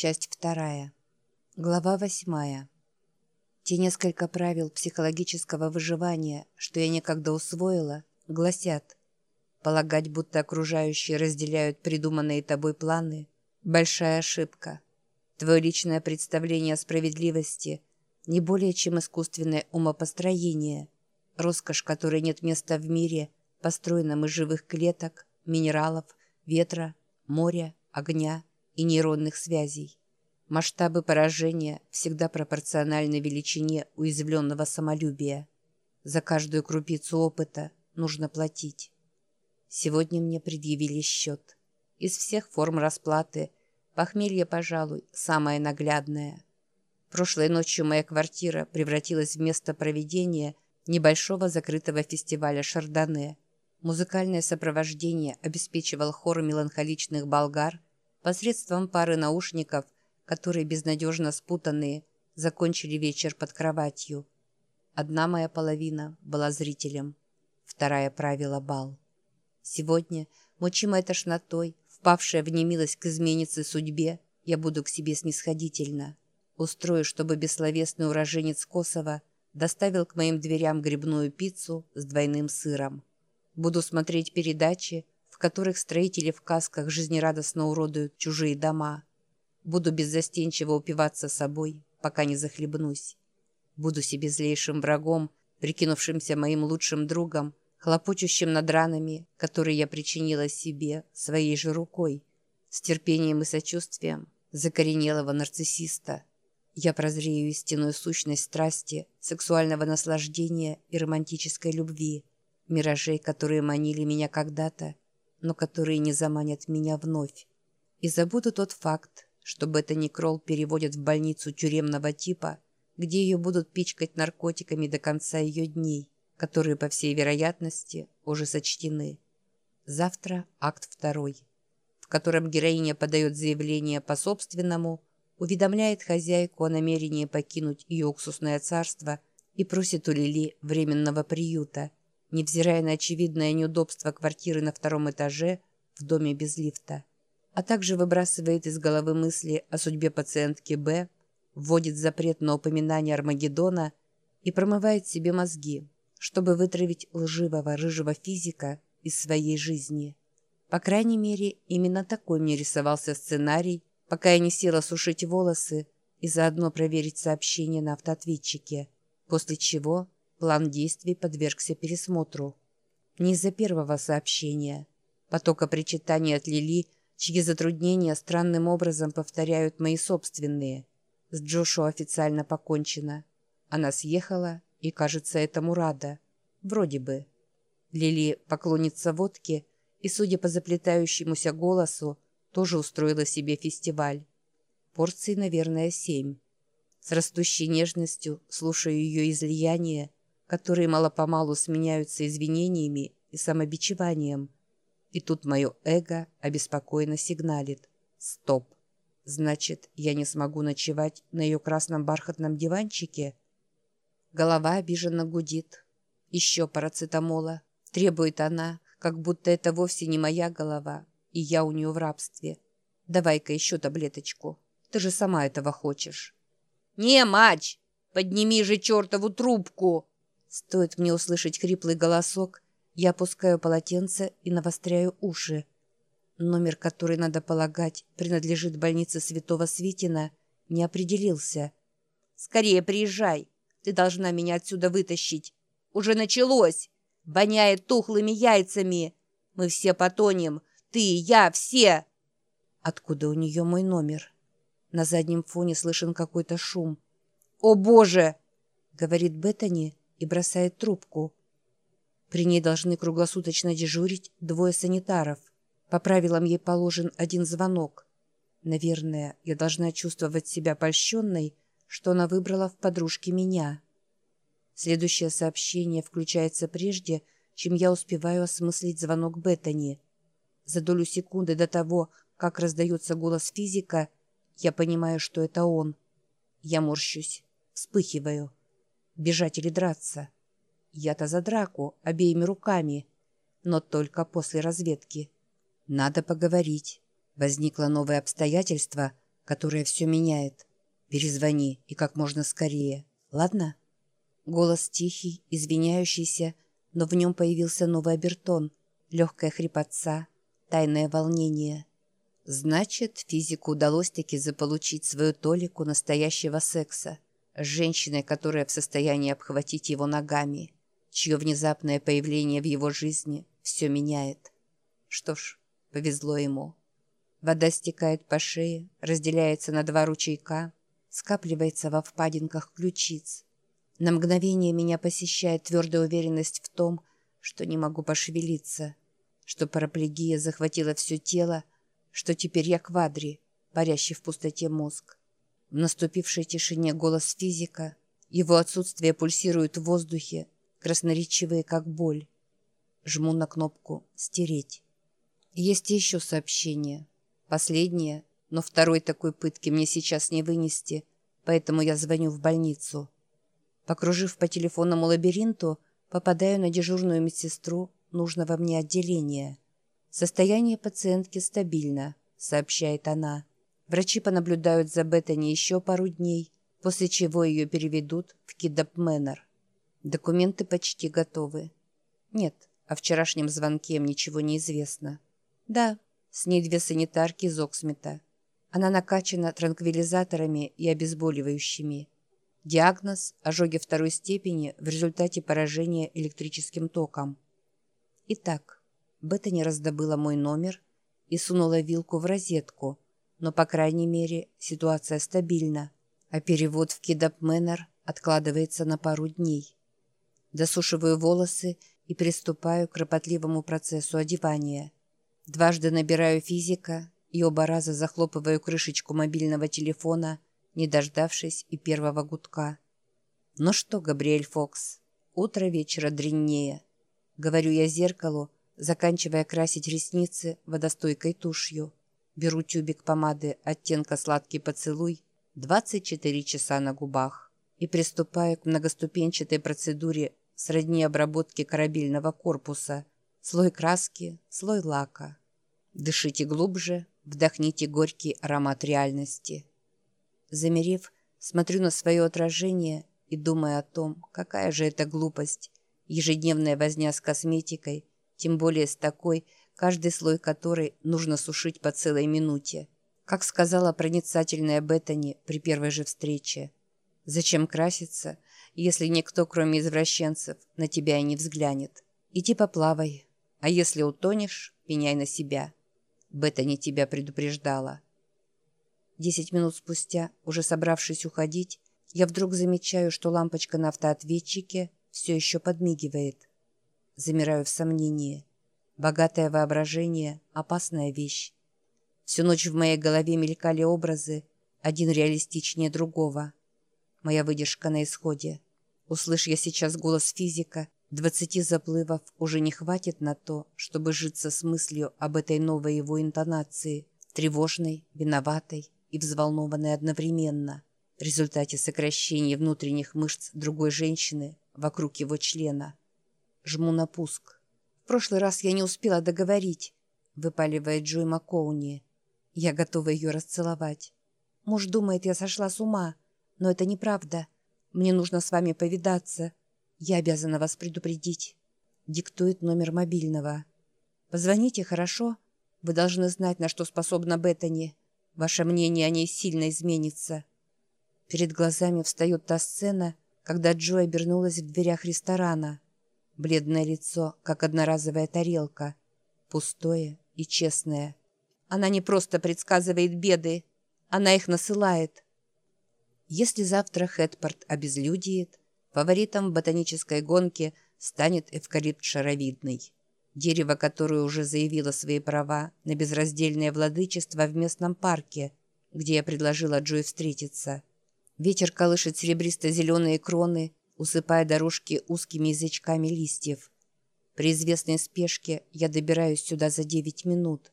Часть вторая. Глава восьмая. Те несколько правил психологического выживания, что я некогда усвоила, гласят «Полагать, будто окружающие разделяют придуманные тобой планы – большая ошибка. Твое личное представление о справедливости – не более чем искусственное умопостроение, роскошь которой нет места в мире, построенном из живых клеток, минералов, ветра, моря, огня – и нейронных связей. Масштабы поражения всегда пропорциональны величине уязвленного самолюбия. За каждую крупицу опыта нужно платить. Сегодня мне предъявили счет. Из всех форм расплаты похмелье, пожалуй, самое наглядное. Прошлой ночью моя квартира превратилась в место проведения небольшого закрытого фестиваля «Шардоне». Музыкальное сопровождение обеспечивал хор меланхоличных болгар – посредством пары наушников, которые безнадежно спутанные, закончили вечер под кроватью. Одна моя половина была зрителем, вторая правила бал. Сегодня, мучимая тошнотой, впавшая в немилость к изменнице судьбе, я буду к себе снисходительно. Устрою, чтобы бессловесный уроженец Косово доставил к моим дверям грибную пиццу с двойным сыром. Буду смотреть передачи, в которых строители в касках жизнерадостно уродуют чужие дома. Буду беззастенчиво упиваться собой, пока не захлебнусь. Буду себе злейшим врагом, прикинувшимся моим лучшим другом, хлопочущим над ранами, которые я причинила себе своей же рукой, с терпением и сочувствием закоренелого нарциссиста. Я прозрею истинную сущность страсти, сексуального наслаждения и романтической любви, миражей, которые манили меня когда-то но которые не заманят меня вновь. И забуду тот факт, что бета-некрол переводят в больницу тюремного типа, где ее будут пичкать наркотиками до конца ее дней, которые, по всей вероятности, уже сочтены. Завтра акт второй, в котором героиня подает заявление по собственному, уведомляет хозяйку о намерении покинуть ее уксусное царство и просит у Лили временного приюта – невзирая на очевидное неудобство квартиры на втором этаже в доме без лифта, а также выбрасывает из головы мысли о судьбе пациентки Б, вводит запрет на упоминание Армагеддона и промывает себе мозги, чтобы вытравить лживого рыжего физика из своей жизни. По крайней мере, именно такой мне рисовался сценарий, пока я не села сушить волосы и заодно проверить сообщение на автоответчике, после чего План действий подвергся пересмотру. Не из-за первого сообщения. Потока причитаний от Лили, чьи затруднения странным образом повторяют мои собственные. С Джошуа официально покончено. Она съехала и, кажется, этому рада. Вроде бы. Лили поклонница водки и, судя по заплетающемуся голосу, тоже устроила себе фестиваль. Порций, наверное, семь. С растущей нежностью слушаю ее излияние которые мало-помалу сменяются извинениями и самобичеванием. И тут мое эго обеспокоенно сигналит. Стоп. Значит, я не смогу ночевать на ее красном бархатном диванчике? Голова обиженно гудит. Еще парацетамола. Требует она, как будто это вовсе не моя голова, и я у нее в рабстве. Давай-ка еще таблеточку. Ты же сама этого хочешь. «Не, мач! Подними же чертову трубку!» Стоит мне услышать хриплый голосок, я опускаю полотенце и навостряю уши. Номер, который, надо полагать, принадлежит больнице Святого Свитина, не определился. «Скорее приезжай! Ты должна меня отсюда вытащить! Уже началось! Воняет тухлыми яйцами! Мы все потонем! Ты, я, все!» Откуда у нее мой номер? На заднем фоне слышен какой-то шум. «О, Боже!» — говорит Беттани, и бросает трубку. При ней должны круглосуточно дежурить двое санитаров. По правилам ей положен один звонок. Наверное, я должна чувствовать себя польщенной, что она выбрала в подружке меня. Следующее сообщение включается прежде, чем я успеваю осмыслить звонок Беттани. За долю секунды до того, как раздается голос физика, я понимаю, что это он. Я морщусь, вспыхиваю. Бежать или драться? Я-то за драку, обеими руками. Но только после разведки. Надо поговорить. Возникло новое обстоятельство, которая все меняет. Перезвони и как можно скорее. Ладно? Голос тихий, извиняющийся, но в нем появился новый обертон, легкая хрипотца, тайное волнение. Значит, физику удалось таки заполучить свою толику настоящего секса женщиной, которая в состоянии обхватить его ногами, чье внезапное появление в его жизни все меняет. Что ж, повезло ему. Вода стекает по шее, разделяется на два ручейка, скапливается во впадинках ключиц. На мгновение меня посещает твердая уверенность в том, что не могу пошевелиться, что параплегия захватила все тело, что теперь я квадри, парящий в пустоте мозг. В наступившей тишине голос физика, его отсутствие пульсирует в воздухе, красноречивые, как боль. Жму на кнопку «Стереть». Есть еще сообщение. Последнее, но второй такой пытки мне сейчас не вынести, поэтому я звоню в больницу. Покружив по телефонному лабиринту, попадаю на дежурную медсестру нужного мне отделения. Состояние пациентки стабильно, сообщает она. Врачи понаблюдают за Беттани еще пару дней, после чего ее переведут в Кидап Мэннер. Документы почти готовы. Нет, о вчерашнем звонке им ничего не известно. Да, с ней две санитарки из Оксмита. Она накачана транквилизаторами и обезболивающими. Диагноз – ожоги второй степени в результате поражения электрическим током. Итак, Беттани раздобыла мой номер и сунула вилку в розетку, но, по крайней мере, ситуация стабильна, а перевод в Кидап Мэннер откладывается на пару дней. Досушиваю волосы и приступаю к кропотливому процессу одевания. Дважды набираю физика и оба раза захлопываю крышечку мобильного телефона, не дождавшись и первого гудка. «Ну что, Габриэль Фокс, утро вечера дреннее», — говорю я зеркалу, заканчивая красить ресницы водостойкой тушью. Беру тюбик помады оттенка «Сладкий поцелуй», 24 часа на губах и приступаю к многоступенчатой процедуре сродни обработки корабельного корпуса. Слой краски, слой лака. Дышите глубже, Вдохните горький аромат реальности. Замерев, смотрю на свое отражение и думаю о том, какая же это глупость. Ежедневная возня с косметикой, тем более с такой, каждый слой которой нужно сушить по целой минуте. Как сказала проницательная Беттани при первой же встрече. Зачем краситься, если никто, кроме извращенцев, на тебя и не взглянет? Иди поплавай, а если утонешь, пеняй на себя. Беттани тебя предупреждала. Десять минут спустя, уже собравшись уходить, я вдруг замечаю, что лампочка на автоответчике все еще подмигивает. Замираю в сомнении. Богатое воображение – опасная вещь. Всю ночь в моей голове мелькали образы, один реалистичнее другого. Моя выдержка на исходе. Услышь я сейчас голос физика, Двадцати заплывов уже не хватит на то, чтобы житься с мыслью об этой новой его интонации, тревожной, виноватой и взволнованной одновременно, в результате сокращения внутренних мышц другой женщины вокруг его члена. Жму на пуск. Прошлый раз я не успела договорить, выпаливает Джой Маккоуни. Я готова ее расцеловать. Муж думает, я сошла с ума, но это неправда. Мне нужно с вами повидаться, «Я обязана вас предупредить». Диктует номер мобильного. «Позвоните, хорошо? Вы должны знать, на что способна Беттани. Ваше мнение о ней сильно изменится». Перед глазами встает та сцена, когда Джо обернулась в дверях ресторана. Бледное лицо, как одноразовая тарелка. Пустое и честное. Она не просто предсказывает беды, она их насылает. Если завтра Хэтпорт обезлюдиет, Фаворитом в ботанической гонке станет эвкалипт шаровидный. Дерево, которое уже заявило свои права на безраздельное владычество в местном парке, где я предложила Джой встретиться. Ветер колышет серебристо-зеленые кроны, усыпая дорожки узкими язычками листьев. При известной спешке я добираюсь сюда за девять минут.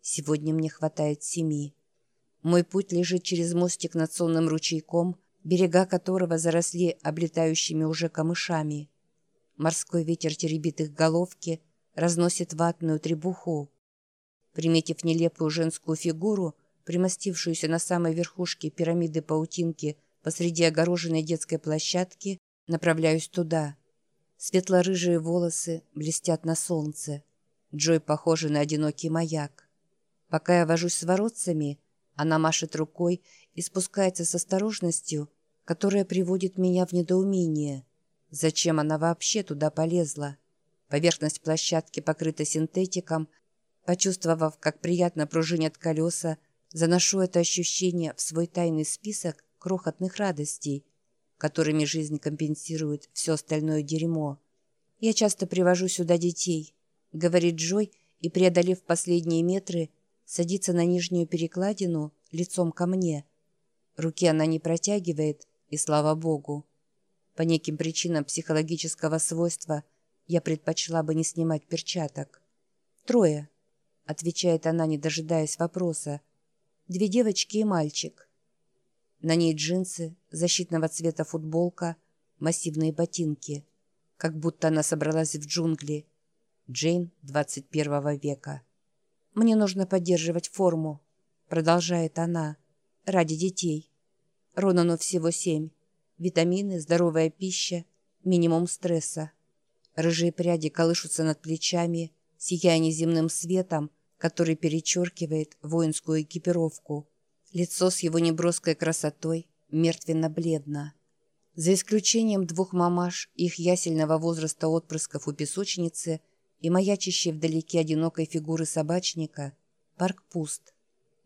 Сегодня мне хватает семи. Мой путь лежит через мостик над сонным ручейком – берега которого заросли облетающими уже камышами. Морской ветер теребит их головки, разносит ватную требуху. Приметив нелепую женскую фигуру, примостившуюся на самой верхушке пирамиды паутинки посреди огороженной детской площадки, направляюсь туда. Светло-рыжие волосы блестят на солнце. Джой похожа на одинокий маяк. Пока я вожусь с воротцами, она машет рукой и спускается с осторожностью, которая приводит меня в недоумение. Зачем она вообще туда полезла? Поверхность площадки покрыта синтетиком. Почувствовав, как приятно пружинят колеса, заношу это ощущение в свой тайный список крохотных радостей, которыми жизнь компенсирует все остальное дерьмо. «Я часто привожу сюда детей», — говорит Джой, и, преодолев последние метры, садится на нижнюю перекладину лицом ко мне. Руки она не протягивает, и слава богу. По неким причинам психологического свойства я предпочла бы не снимать перчаток. «Трое», — отвечает она, не дожидаясь вопроса. «Две девочки и мальчик». На ней джинсы, защитного цвета футболка, массивные ботинки. Как будто она собралась в джунгли. Джейн 21 века. «Мне нужно поддерживать форму», — продолжает она, — «ради детей. Ронану всего семь. Витамины, здоровая пища, минимум стресса. Рыжие пряди колышутся над плечами, сияя неземным светом, который перечеркивает воинскую экипировку. Лицо с его неброской красотой мертвенно-бледно. За исключением двух мамаш, их ясельного возраста отпрысков у песочницы и маячащей вдалеке одинокой фигуры собачника, парк пуст.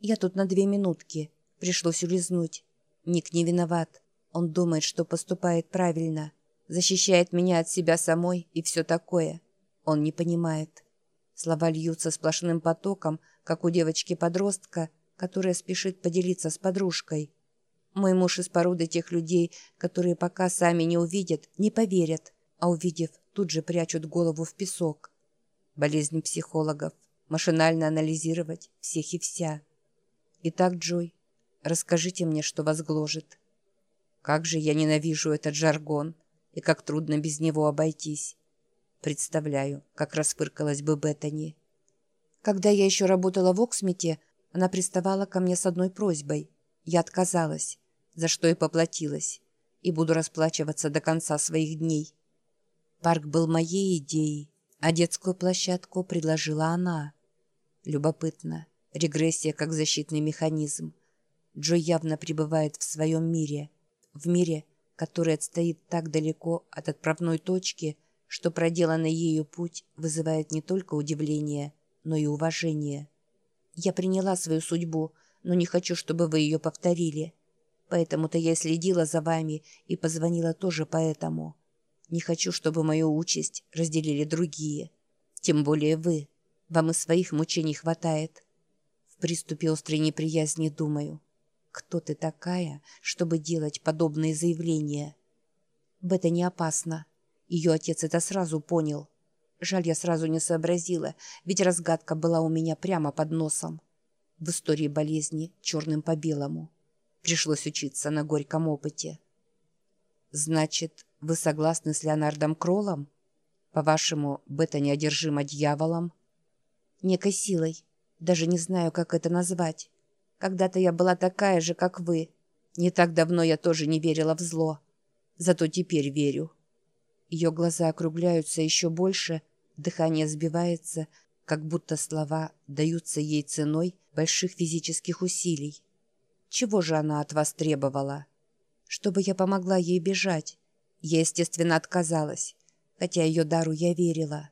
Я тут на две минутки. Пришлось улизнуть. Ник не виноват. Он думает, что поступает правильно. Защищает меня от себя самой и все такое. Он не понимает. Слова льются сплошным потоком, как у девочки-подростка – которая спешит поделиться с подружкой. Мой муж из породы тех людей, которые пока сами не увидят, не поверят, а увидев, тут же прячут голову в песок. Болезнь психологов. Машинально анализировать всех и вся. Итак, Джой, расскажите мне, что вас гложет. Как же я ненавижу этот жаргон, и как трудно без него обойтись. Представляю, как расфыркалась бы Беттани. Когда я еще работала в Оксмите, она приставала ко мне с одной просьбой. Я отказалась, за что и поплатилась, и буду расплачиваться до конца своих дней. Парк был моей идеей, а детскую площадку предложила она. Любопытно. Регрессия как защитный механизм. Джо явно пребывает в своем мире. В мире, который отстоит так далеко от отправной точки, что проделанный ею путь вызывает не только удивление, но и уважение. Я приняла свою судьбу, но не хочу, чтобы вы ее повторили. Поэтому-то я следила за вами и позвонила тоже поэтому. Не хочу, чтобы мою участь разделили другие. Тем более вы. Вам и своих мучений хватает. В приступе острой неприязни думаю. Кто ты такая, чтобы делать подобные заявления? Это не опасно. Ее отец это сразу понял. Жаль, я сразу не сообразила, ведь разгадка была у меня прямо под носом. В истории болезни черным по белому. Пришлось учиться на горьком опыте. Значит, вы согласны с Леонардом Кроллом? По-вашему, Бета неодержима дьяволом? Некой силой. Даже не знаю, как это назвать. Когда-то я была такая же, как вы. Не так давно я тоже не верила в зло. Зато теперь верю. Ее глаза округляются еще больше, дыхание сбивается, как будто слова даются ей ценой больших физических усилий. Чего же она от вас требовала? Чтобы я помогла ей бежать. Я, естественно, отказалась, хотя ее дару я верила.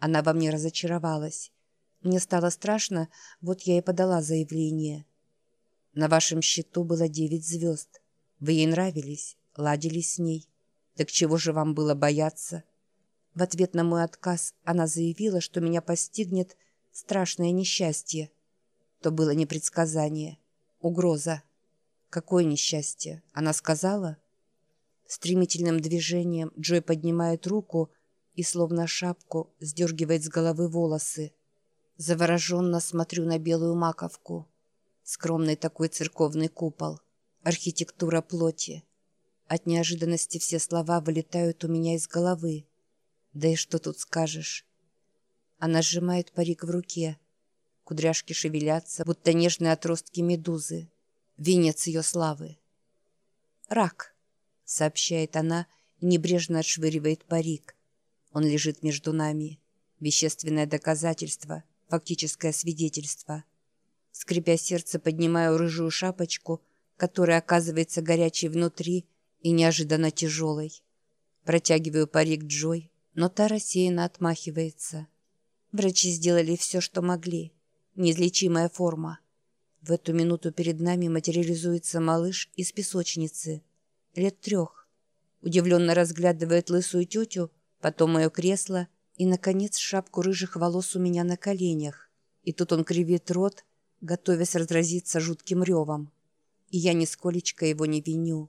Она во мне разочаровалась. Мне стало страшно, вот я и подала заявление. На вашем счету было девять звезд. Вы ей нравились, ладились с ней. Так чего же вам было бояться? В ответ на мой отказ она заявила, что меня постигнет страшное несчастье. То было не предсказание, угроза. Какое несчастье? Она сказала? Стремительным движением Джой поднимает руку и, словно шапку, сдергивает с головы волосы. Завороженно смотрю на белую маковку. Скромный такой церковный купол. Архитектура плоти. От неожиданности все слова вылетают у меня из головы. Да и что тут скажешь? Она сжимает парик в руке. Кудряшки шевелятся, будто нежные отростки медузы. Венец ее славы. «Рак», — сообщает она небрежно отшвыривает парик. Он лежит между нами. Вещественное доказательство, фактическое свидетельство. Скрипя сердце, поднимаю рыжую шапочку, которая оказывается горячей внутри и неожиданно тяжелой. Протягиваю парик Джой, но та рассеянно отмахивается. Врачи сделали все, что могли. Неизлечимая форма. В эту минуту перед нами материализуется малыш из песочницы. Лет трех. Удивленно разглядывает лысую тетю, потом мое кресло и, наконец, шапку рыжих волос у меня на коленях. И тут он кривит рот, готовясь разразиться жутким ревом. И я нисколечко его не виню.